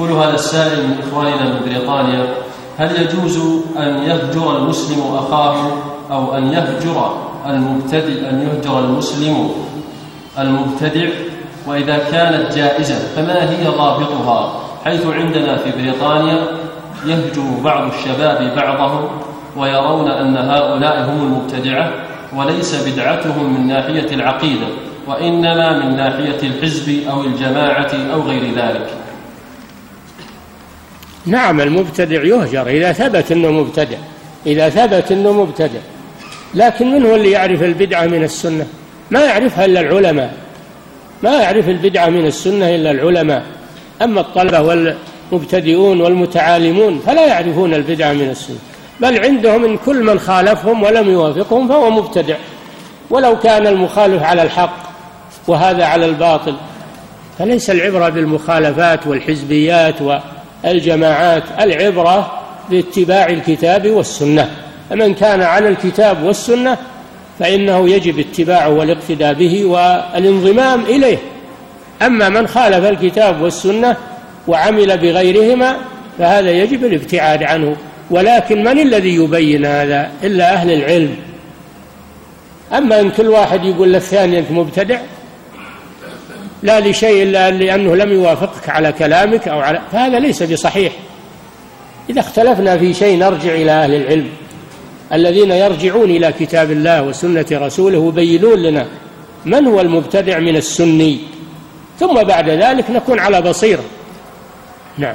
يقول هذا السائل من إخواننا من بريطانيا هل يجوز أن يهجر المسلم أخاه أو أن يهجر المبتدئ أن يهجر المسلم المبتدع وإذا كانت جائزة فما هي ضابطها؟ حيث عندنا في بريطانيا يهجر بعض الشباب بعضهم ويرون أن هؤلاء هم المبتدعة وليس بدعتهم من ناحية العقيدة وإنما من ناحية الحزب أو الجماعة أو غير ذلك. نعم المبتدع يهجر إذا ثبت أنه مبتدع إذا ثبت أنه مبتدع لكن من هو اللي يعرف البدعة من السنة؟ ما يعرفها إلا العلماء ما يعرف البدعة من السنة إلا العلماء أما الطلبة والمبتدئون والمتعالمون فلا يعرفون البدعة من السنة بل عندهم إن كل من خالفهم ولم يوافقهم فهو مبتدع ولو كان المخالف على الحق وهذا على الباطل فليس العبرة بالمخالفات والحزبيات والجماعات العبرة باتباع الكتاب والسنة. فمن كان على الكتاب والسنة فإنه يجب اتباعه والاقتداء به والانضمام إليه. أما من خالف الكتاب والسنة وعمل بغيرهما فهذا يجب الابتعاد عنه. ولكن من الذي يبين هذا؟ إلا أهل العلم. أما إن كل واحد يقول للثاني أنت مبتدع لا لشيء إلا لأنه لم يوافقك على كلامك أو على فهذا ليس بصحيح. إذا اختلفنا في شيء نرجع إلى أهل العلم. الذين يرجعون إلى كتاب الله وسنة رسوله ويبينون لنا من هو المبتدع من السني. ثم بعد ذلك نكون على بصيرة. نعم.